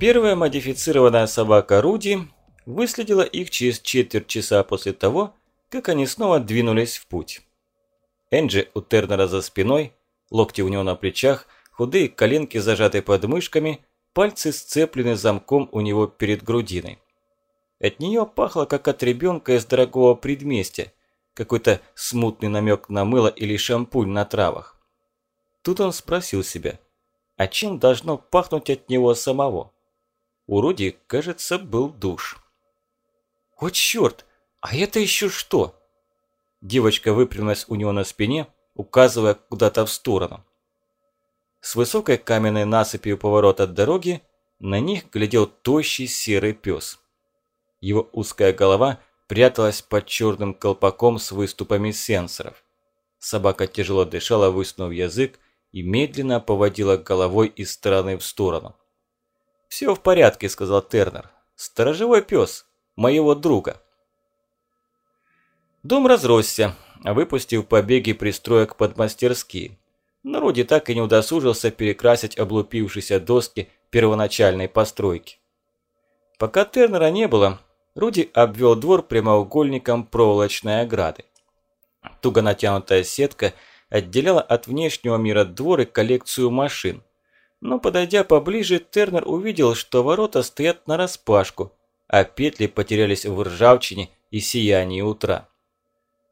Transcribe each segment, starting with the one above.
Первая модифицированная собака Руди выследила их через четверть часа после того, как они снова двинулись в путь. Энджи у Тернера за спиной, локти у него на плечах, худые коленки зажаты под мышками, пальцы сцеплены замком у него перед грудиной. От нее пахло, как от ребенка из дорогого предместья, какой-то смутный намек на мыло или шампунь на травах. Тут он спросил себя, а чем должно пахнуть от него самого? У кажется, был душ. «О, черт! А это еще что?» Девочка выпрямилась у него на спине, указывая куда-то в сторону. С высокой каменной насыпью поворот от дороги на них глядел тощий серый пес. Его узкая голова пряталась под черным колпаком с выступами сенсоров. Собака тяжело дышала, высунув язык, и медленно поводила головой из стороны в сторону. «Все в порядке», – сказал Тернер. «Сторожевой пес, моего друга». Дом разросся, выпустив побеги пристроек под мастерские. Но Руди так и не удосужился перекрасить облупившиеся доски первоначальной постройки. Пока Тернера не было, Руди обвел двор прямоугольником проволочной ограды. Туго натянутая сетка отделяла от внешнего мира двор и коллекцию машин. Но подойдя поближе, Тернер увидел, что ворота стоят нараспашку, а петли потерялись в ржавчине и сиянии утра.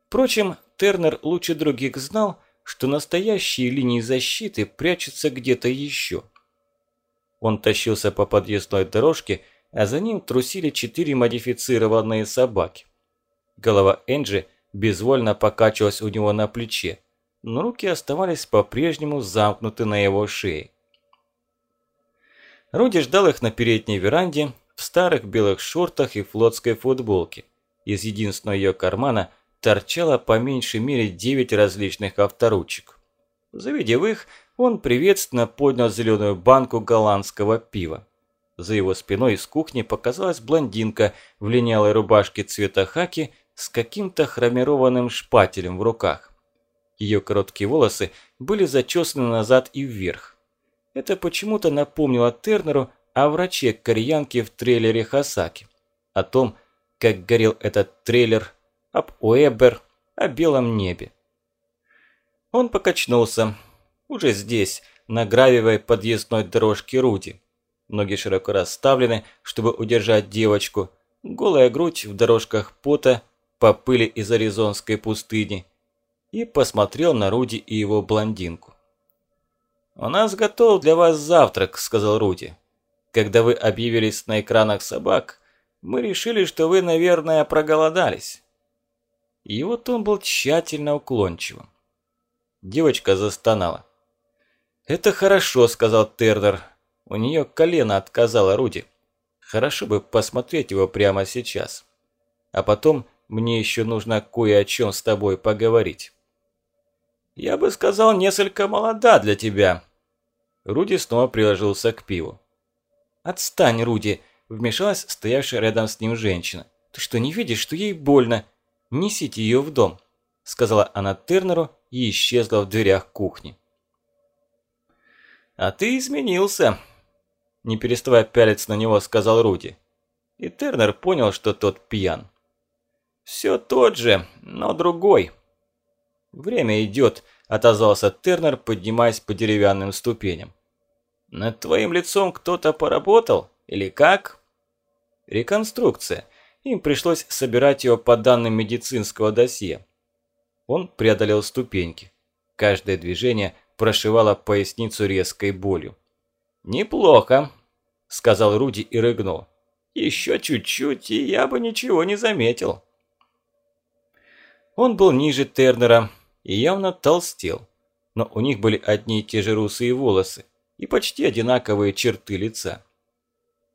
Впрочем, Тернер лучше других знал, что настоящие линии защиты прячутся где-то еще. Он тащился по подъездной дорожке, а за ним трусили четыре модифицированные собаки. Голова Энджи безвольно покачивалась у него на плече, но руки оставались по-прежнему замкнуты на его шее. Руди ждал их на передней веранде в старых белых шортах и флотской футболке. Из единственного ее кармана торчало по меньшей мере девять различных авторучек. Завидев их, он приветственно поднял зеленую банку голландского пива. За его спиной из кухни показалась блондинка в линялой рубашке цвета хаки с каким-то хромированным шпателем в руках. Ее короткие волосы были зачесаны назад и вверх. Это почему-то напомнило Тернеру о враче-кореянке в трейлере Хасаки. О том, как горел этот трейлер, об Уэбер, о белом небе. Он покачнулся. Уже здесь, на гравиевой подъездной дорожке Руди. Ноги широко расставлены, чтобы удержать девочку. Голая грудь в дорожках пота по пыли из аризонской пустыни. И посмотрел на Руди и его блондинку. «У нас готов для вас завтрак», – сказал Руди. «Когда вы объявились на экранах собак, мы решили, что вы, наверное, проголодались». И вот он был тщательно уклончивым. Девочка застонала. «Это хорошо», – сказал Тернер. У нее колено отказало Руди. Хорошо бы посмотреть его прямо сейчас. А потом мне еще нужно кое о чем с тобой поговорить. Я бы сказал, несколько молода для тебя. Руди снова приложился к пиву. Отстань, Руди, вмешалась стоявшая рядом с ним женщина. Ты что, не видишь, что ей больно? Несите ее в дом, сказала она Тернеру и исчезла в дверях кухни. «А ты изменился», не переставая пялиться на него, сказал Руди. И Тернер понял, что тот пьян. «Все тот же, но другой». «Время идет», – отозвался Тернер, поднимаясь по деревянным ступеням. «Над твоим лицом кто-то поработал? Или как?» «Реконструкция. Им пришлось собирать его по данным медицинского досье». Он преодолел ступеньки. Каждое движение прошивало поясницу резкой болью. «Неплохо», – сказал Руди и рыгнул. «Еще чуть-чуть, и я бы ничего не заметил». Он был ниже Тернера и явно толстел, но у них были одни и те же русые волосы и почти одинаковые черты лица.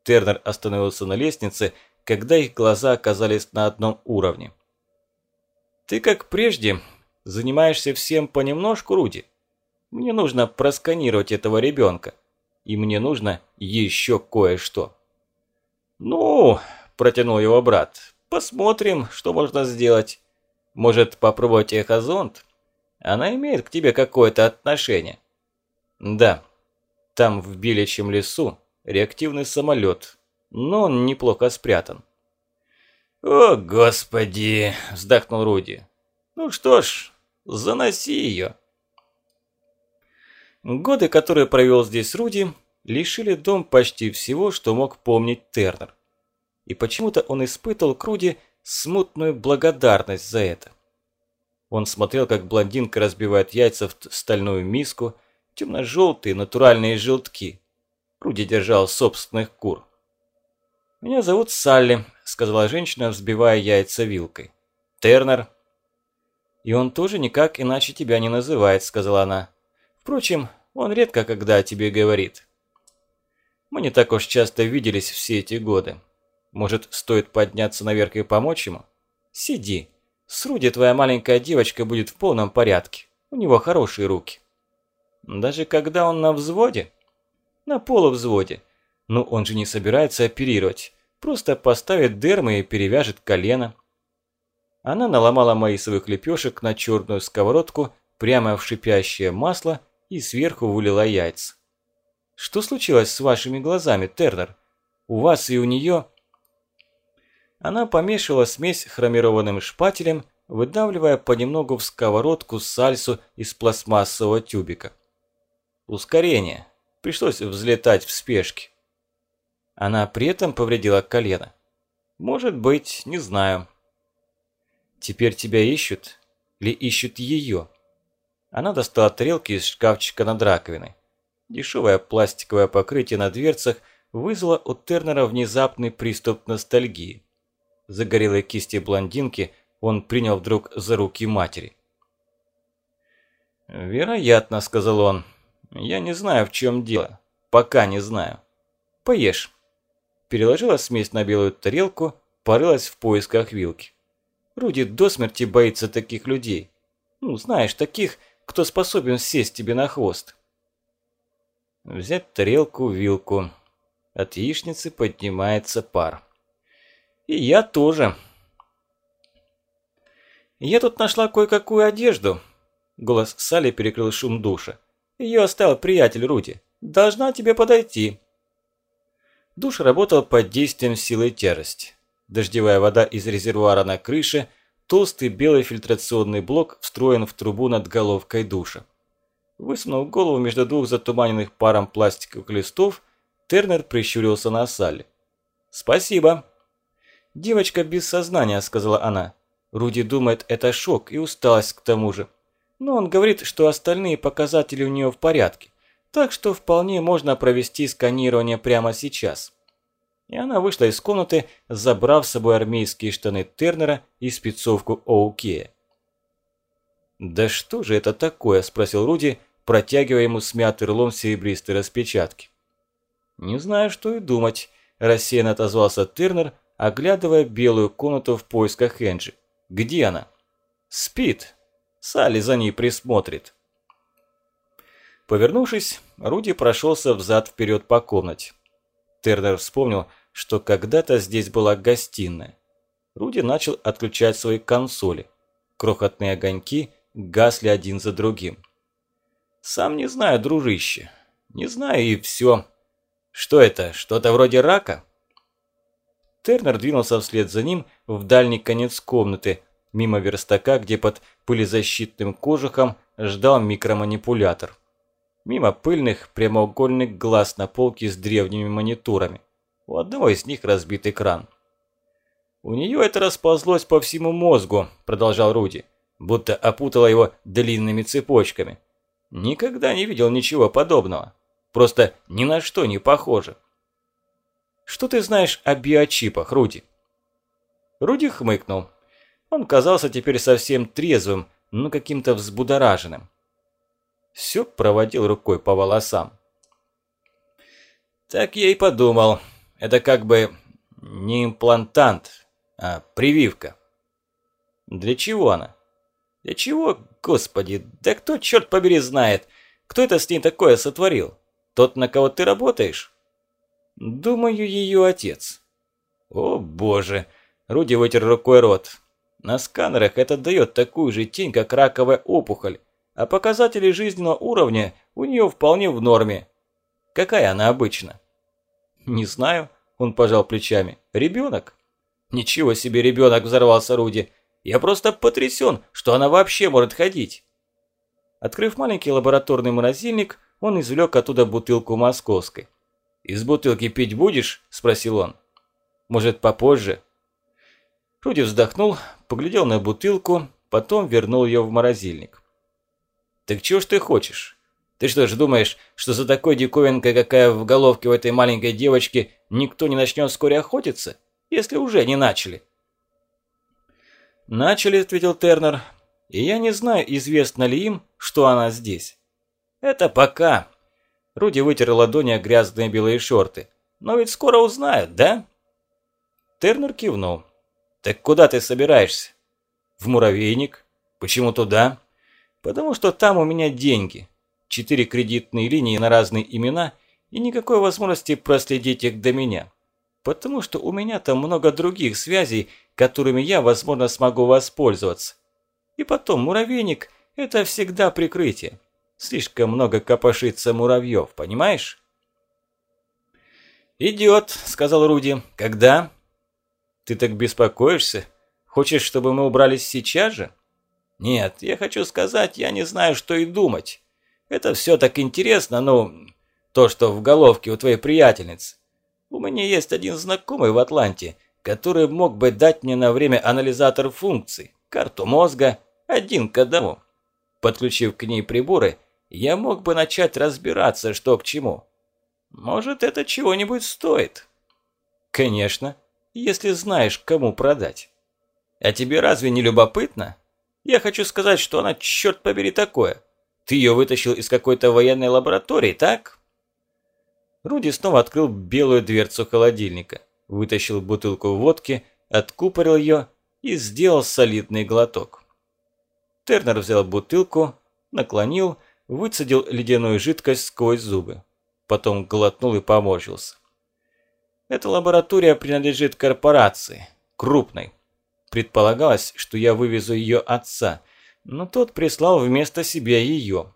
Тернер остановился на лестнице, когда их глаза оказались на одном уровне. «Ты, как прежде, занимаешься всем понемножку, Руди. Мне нужно просканировать этого ребенка и мне нужно еще кое-что». «Ну», – протянул его брат, – «посмотрим, что можно сделать. Может, попробовать эхозонд? Она имеет к тебе какое-то отношение?» «Да, там в Биличьем лесу реактивный самолет, но он неплохо спрятан. «О, господи!» – вздохнул Руди. «Ну что ж, заноси ее!» Годы, которые провел здесь Руди, лишили дом почти всего, что мог помнить Тернер. И почему-то он испытывал к Руди смутную благодарность за это. Он смотрел, как блондинка разбивает яйца в стальную миску, темно-желтые натуральные желтки. Руди держал собственных кур. «Меня зовут Салли», – сказала женщина, взбивая яйца вилкой. «Тернер». «И он тоже никак иначе тебя не называет», – сказала она. «Впрочем, он редко когда о тебе говорит». Мы не так уж часто виделись все эти годы. Может, стоит подняться наверх и помочь ему? Сиди. С Руди твоя маленькая девочка будет в полном порядке. У него хорошие руки. Даже когда он на взводе? На полувзводе. Но он же не собирается оперировать. Просто поставит дермы и перевяжет колено. Она наломала маисовых лепешек на черную сковородку прямо в шипящее масло и сверху вылила яйца. «Что случилось с вашими глазами, Тернер? У вас и у нее...» Она помешивала смесь хромированным шпателем, выдавливая понемногу в сковородку сальсу из пластмассового тюбика. Ускорение. Пришлось взлетать в спешке. Она при этом повредила колено. Может быть, не знаю. Теперь тебя ищут? Или ищут ее? Она достала тарелки из шкафчика над раковиной. Дешевое пластиковое покрытие на дверцах вызвало у Тернера внезапный приступ ностальгии. Загорелые кисти блондинки он принял вдруг за руки матери. «Вероятно», – сказал он. «Я не знаю, в чем дело. Пока не знаю. Поешь» переложила смесь на белую тарелку, порылась в поисках вилки. Руди до смерти боится таких людей. Ну, знаешь, таких, кто способен сесть тебе на хвост. Взять тарелку, вилку. От яичницы поднимается пар. И я тоже. Я тут нашла кое-какую одежду. Голос Салли перекрыл шум душа. Ее оставил приятель Руди. Должна тебе подойти. Душ работал под действием силы тяжести. Дождевая вода из резервуара на крыше, толстый белый фильтрационный блок встроен в трубу над головкой душа. Высунув голову между двух затуманенных паром пластиковых листов, Тернер прищурился на Салли. «Спасибо». «Девочка без сознания», – сказала она. Руди думает, это шок и усталость к тому же. Но он говорит, что остальные показатели у нее в порядке. Так что вполне можно провести сканирование прямо сейчас. И она вышла из комнаты, забрав с собой армейские штаны Тернера и спецовку Оукея. «Да что же это такое?» – спросил Руди, протягивая ему смятый рулон серебристой распечатки. «Не знаю, что и думать», – рассеянно отозвался Тернер, оглядывая белую комнату в поисках Энджи. «Где она?» «Спит. Салли за ней присмотрит». Повернувшись, Руди прошелся взад-вперед по комнате. Тернер вспомнил, что когда-то здесь была гостиная. Руди начал отключать свои консоли. Крохотные огоньки гасли один за другим. «Сам не знаю, дружище. Не знаю и все. Что это, что-то вроде рака?» Тернер двинулся вслед за ним в дальний конец комнаты, мимо верстака, где под пылезащитным кожухом ждал микроманипулятор мимо пыльных прямоугольных глаз на полке с древними мониторами. У одного из них разбит экран. «У нее это расползлось по всему мозгу», – продолжал Руди, будто опутало его длинными цепочками. «Никогда не видел ничего подобного. Просто ни на что не похоже». «Что ты знаешь о биочипах, Руди?» Руди хмыкнул. Он казался теперь совсем трезвым, но каким-то взбудораженным все проводил рукой по волосам. Так я и подумал. Это как бы не имплантант, а прививка. Для чего она? Для чего, господи, да кто, черт побери, знает, кто это с ней такое сотворил? Тот, на кого ты работаешь? Думаю, ее отец. О боже, Руди вытер рукой рот. На сканерах это дает такую же тень, как раковая опухоль а показатели жизненного уровня у нее вполне в норме. Какая она обычно? «Не знаю», – он пожал плечами. «Ребенок?» «Ничего себе ребенок!» – взорвался Руди. «Я просто потрясен, что она вообще может ходить!» Открыв маленький лабораторный морозильник, он извлек оттуда бутылку московской. «Из бутылки пить будешь?» – спросил он. «Может, попозже?» Руди вздохнул, поглядел на бутылку, потом вернул ее в морозильник. «Так чего ж ты хочешь? Ты что ж думаешь, что за такой диковинкой, какая в головке у этой маленькой девочки, никто не начнет вскоре охотиться, если уже не начали?» «Начали», – ответил Тернер, – «и я не знаю, известно ли им, что она здесь». «Это пока». Руди вытер ладони о грязные белые шорты. «Но ведь скоро узнают, да?» Тернер кивнул. «Так куда ты собираешься?» «В муравейник. Почему туда?» «Потому что там у меня деньги. Четыре кредитные линии на разные имена и никакой возможности проследить их до меня. Потому что у меня там много других связей, которыми я, возможно, смогу воспользоваться. И потом, муравейник – это всегда прикрытие. Слишком много копошится муравьев, понимаешь?» «Идет», – сказал Руди. «Когда?» «Ты так беспокоишься? Хочешь, чтобы мы убрались сейчас же?» «Нет, я хочу сказать, я не знаю, что и думать. Это все так интересно, ну, то, что в головке у твоей приятельницы. У меня есть один знакомый в Атланте, который мог бы дать мне на время анализатор функций, карту мозга, один к одному. Подключив к ней приборы, я мог бы начать разбираться, что к чему. Может, это чего-нибудь стоит? Конечно, если знаешь, кому продать. А тебе разве не любопытно? Я хочу сказать, что она, черт побери, такое. Ты ее вытащил из какой-то военной лаборатории, так? Руди снова открыл белую дверцу холодильника, вытащил бутылку водки, откупорил ее и сделал солидный глоток. Тернер взял бутылку, наклонил, выцедил ледяную жидкость сквозь зубы. Потом глотнул и поморщился. Эта лаборатория принадлежит корпорации, крупной. Предполагалось, что я вывезу ее отца – но тот прислал вместо себя ее.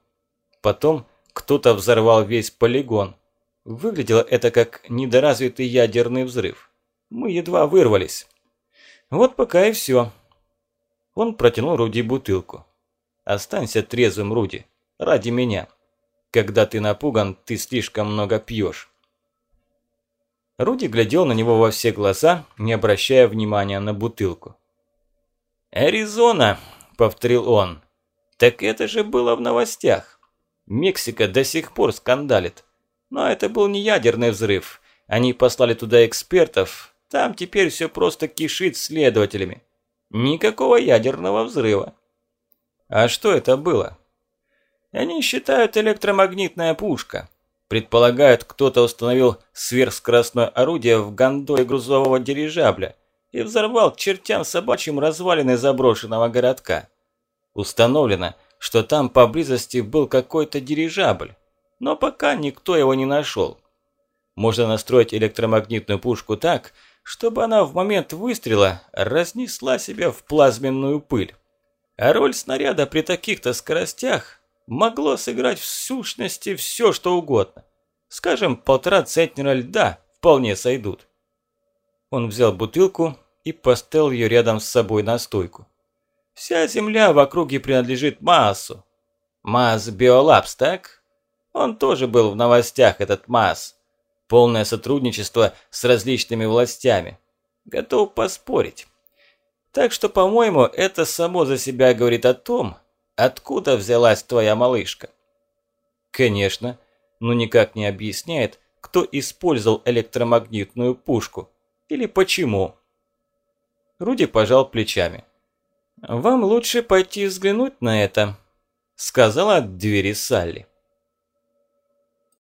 Потом кто-то взорвал весь полигон. Выглядело это как недоразвитый ядерный взрыв. Мы едва вырвались. Вот пока и все. Он протянул Руди бутылку. Останься трезвым, Руди, ради меня. Когда ты напуган, ты слишком много пьешь. Руди глядел на него во все глаза, не обращая внимания на бутылку. «Аризона!» повторил он. Так это же было в новостях. Мексика до сих пор скандалит. Но это был не ядерный взрыв. Они послали туда экспертов. Там теперь все просто кишит следователями. Никакого ядерного взрыва. А что это было? Они считают электромагнитная пушка. Предполагают, кто-то установил сверхскоростное орудие в гондоле грузового дирижабля – и взорвал чертям собачьим развалины заброшенного городка. Установлено, что там поблизости был какой-то дирижабль, но пока никто его не нашел. Можно настроить электромагнитную пушку так, чтобы она в момент выстрела разнесла себя в плазменную пыль. А роль снаряда при таких-то скоростях могло сыграть в сущности все, что угодно. Скажем, полтора центнера льда вполне сойдут. Он взял бутылку и поставил ее рядом с собой на стойку. Вся земля в округе принадлежит Маасу. Маас Биолабс, так? Он тоже был в новостях, этот Маас. Полное сотрудничество с различными властями. Готов поспорить. Так что, по-моему, это само за себя говорит о том, откуда взялась твоя малышка. Конечно, но никак не объясняет, кто использовал электромагнитную пушку. Или почему? Руди пожал плечами. «Вам лучше пойти взглянуть на это», – сказала от двери Салли.